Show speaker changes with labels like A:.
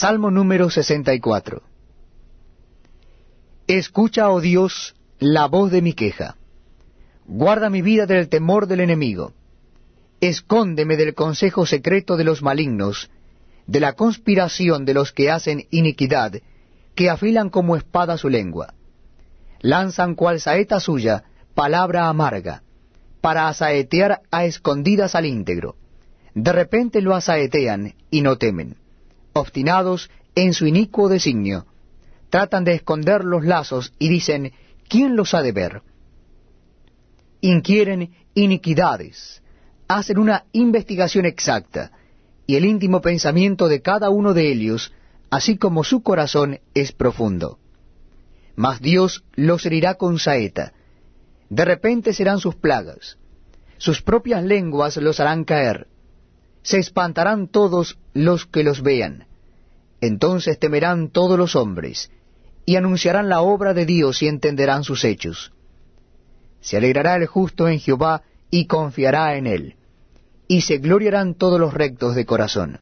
A: Salmo número 64. Escucha, oh Dios, la voz de mi queja. Guarda mi vida del temor del enemigo. Escóndeme del consejo secreto de los malignos, de la conspiración de los que hacen iniquidad, que afilan como espada su lengua. Lanzan cual saeta suya palabra amarga, para asaetear a escondidas al íntegro. De repente lo asaetean y no temen obstinados en su inicuo designio, tratan de esconder los lazos y dicen, ¿quién los ha de ver? Inquieren iniquidades, hacen una investigación exacta, y el íntimo pensamiento de cada uno de ellos, así como su corazón, es profundo. Mas Dios los herirá con saeta, de repente serán sus plagas, sus propias lenguas los harán caer, se espantarán todos los que los vean. Entonces temerán todos los hombres, y anunciarán la obra de Dios y entenderán sus hechos. Se alegrará el justo en Jehová y confiará en él, y se gloriarán todos los rectos de corazón.